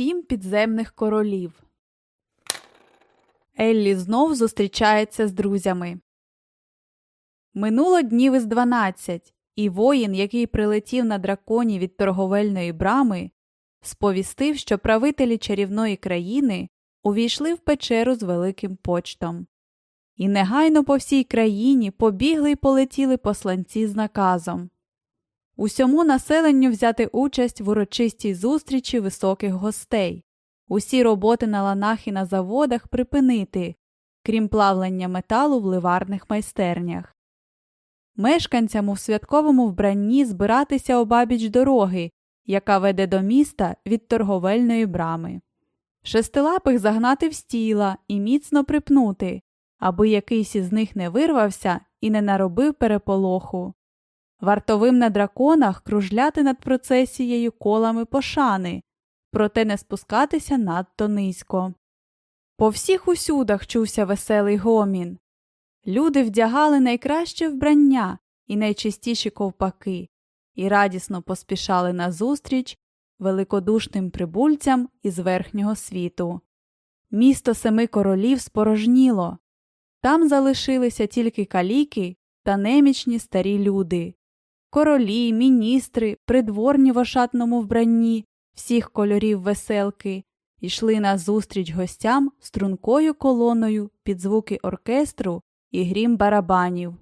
Сім підземних королів. Еллі знов зустрічається з друзями. Минуло днів із дванадцять, і воїн, який прилетів на драконі від торговельної брами, сповістив, що правителі чарівної країни увійшли в печеру з великим почтом. І негайно по всій країні побігли й полетіли посланці з наказом усьому населенню взяти участь в урочистій зустрічі високих гостей, усі роботи на ланах і на заводах припинити, крім плавлення металу в ливарних майстернях. Мешканцям у святковому вбранні збиратися обабіч дороги, яка веде до міста від торговельної брами. Шестилапих загнати в стіла і міцно припнути, аби якийсь із них не вирвався і не наробив переполоху. Вартовим на драконах кружляти над процесією колами пошани, проте не спускатися надто низько. По всіх усюдах чувся веселий гомін. Люди вдягали найкраще вбрання і найчистіші ковпаки, і радісно поспішали назустріч великодушним прибульцям із верхнього світу. Місто семи королів спорожніло. Там залишилися тільки каліки та немічні старі люди. Королі, міністри, придворні в ошатному вбранні всіх кольорів веселки йшли назустріч гостям стрункою колоною під звуки оркестру і грім барабанів.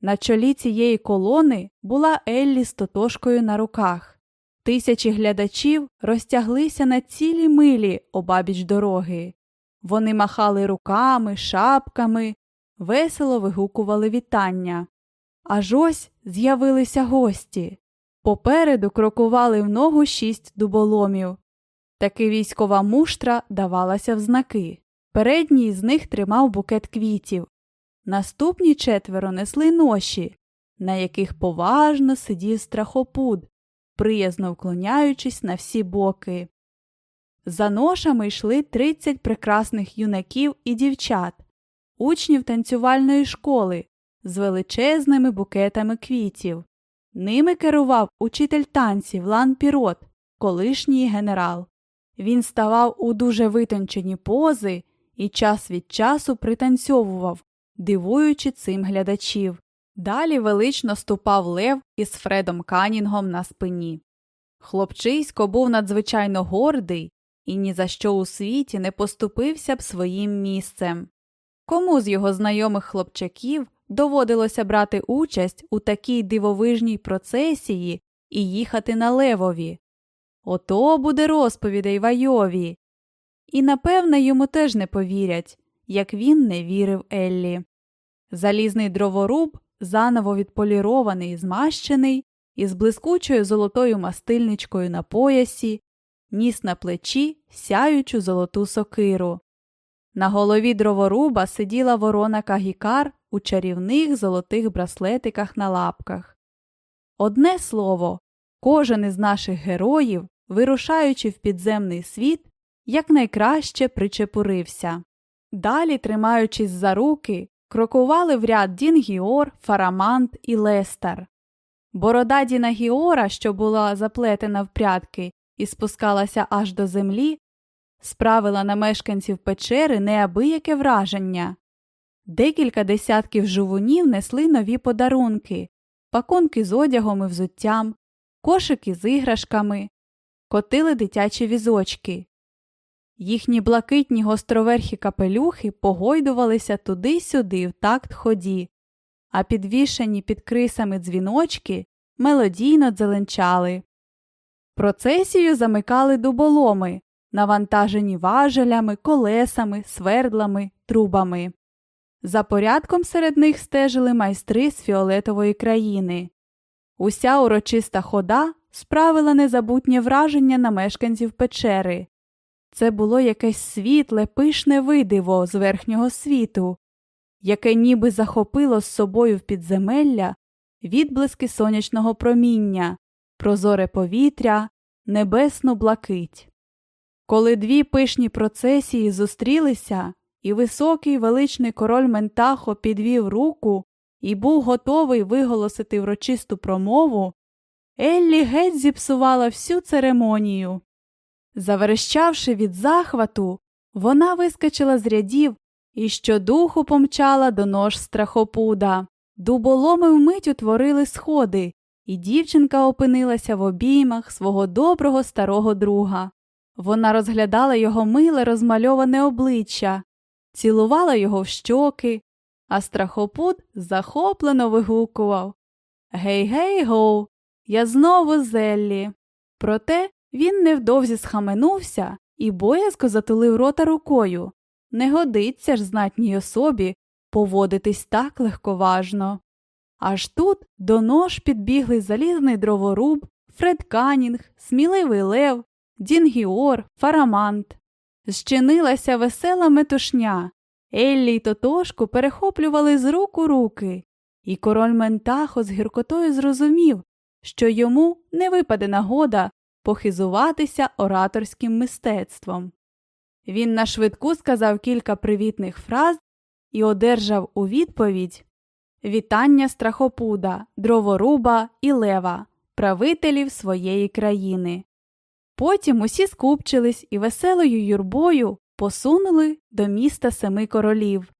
На чолі цієї колони була Еллі з тотошкою на руках. Тисячі глядачів розтяглися на цілі милі обабіч дороги. Вони махали руками, шапками, весело вигукували вітання. Аж ось з'явилися гості. Попереду крокували в ногу шість дуболомів. Таки військова муштра давалася в знаки. Передній з них тримав букет квітів. Наступні четверо несли ноші, на яких поважно сидів страхопуд, приязно вклоняючись на всі боки. За ношами йшли тридцять прекрасних юнаків і дівчат, учнів танцювальної школи, з величезними букетами квітів. Ними керував учитель танців Лан Пірот, колишній генерал. Він ставав у дуже витончені пози і час від часу пританцьовував, дивуючи цим глядачів. Далі велично ступав Лев із Фредом Канінгом на спині. Хлопчисько був надзвичайно гордий і ні за що у світі не поступився б своїм місцем. Кому з його знайомих хлопчаків доводилося брати участь у такій дивовижній процесії і їхати на левові. Ото буде розповідей Вайові. І, напевне, йому теж не повірять, як він не вірив Еллі. Залізний дроворуб, заново відполірований і змащений, із блискучою золотою мастильничкою на поясі, ніс на плечі сяючу золоту сокиру. На голові дроворуба сиділа ворона Кагікар у чарівних золотих браслетиках на лапках. Одне слово, кожен із наших героїв, вирушаючи в підземний світ, якнайкраще причепурився. Далі, тримаючись за руки, крокували в ряд Дінгіор, Фарамант і Лестер. Борода Діна Гіора, що була заплетена в прядки і спускалася аж до землі, справила на мешканців печери неабияке враження. Декілька десятків жувунів несли нові подарунки, пакунки з одягом і взуттям, кошики з іграшками, котили дитячі візочки. Їхні блакитні гостроверхі капелюхи погойдувалися туди-сюди в такт ході, а підвішені під крисами дзвіночки мелодійно дзеленчали. Процесію замикали дуболоми, навантажені важелями, колесами, свердлами, трубами. За порядком серед них стежили майстри з фіолетової країни. Уся урочиста хода справила незабутнє враження на мешканців печери. Це було якесь світле, пишне видиво з верхнього світу, яке ніби захопило з собою в підземелля відблиски сонячного проміння, прозоре повітря, небесну блакить. Коли дві пишні процесії зустрілися, і високий величний король Ментахо підвів руку і був готовий виголосити врочисту промову, Еллі геть зіпсувала всю церемонію. Заверещавши від захвату, вона вискочила з рядів і щодуху помчала до нож страхопуда. Дуболоми вмить утворили сходи, і дівчинка опинилася в обіймах свого доброго старого друга. Вона розглядала його миле розмальоване обличчя, цілувала його в щоки, а страхопут захоплено вигукував Гей, гей, гоу, я знову зеллі. Проте він невдовзі схаменувся і боязко затулив рота рукою. Не годиться ж знатній особі поводитись так легковажно. Аж тут до них підбігли залізний дроворуб, Фред Канінг, сміливий лев, Дінгіор, Фарамант. Зчинилася весела метушня. Еллі й Тотошку перехоплювали з рук у руки, і король Ментахо з гіркотою зрозумів, що йому не випаде нагода похизуватися ораторським мистецтвом. Він на швидку сказав кілька привітних фраз і одержав у відповідь вітання страхопуда, дроворуба і лева, правителів своєї країни. Потім усі скупчились і веселою юрбою посунули до міста Семи королів.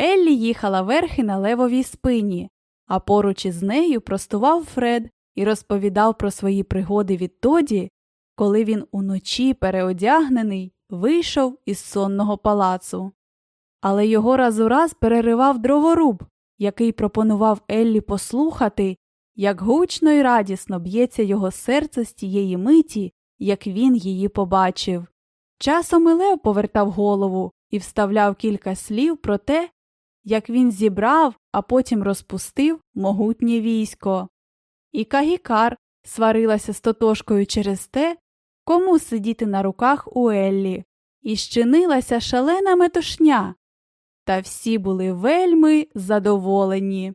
Еллі їхала верхи на левовій спині, а поруч із нею простував Фред і розповідав про свої пригоди відтоді, коли він уночі переодягнений вийшов із сонного палацу. Але його раз у раз переривав дроворуб, який пропонував Еллі послухати, як гучно й радісно б'ється його серце з тієї миті, як він її побачив. Часом і Лев повертав голову і вставляв кілька слів про те, як він зібрав, а потім розпустив могутнє військо. І Кагікар сварилася з Тотошкою через те, кому сидіти на руках у Еллі, і щинилася шалена метушня. Та всі були вельми задоволені.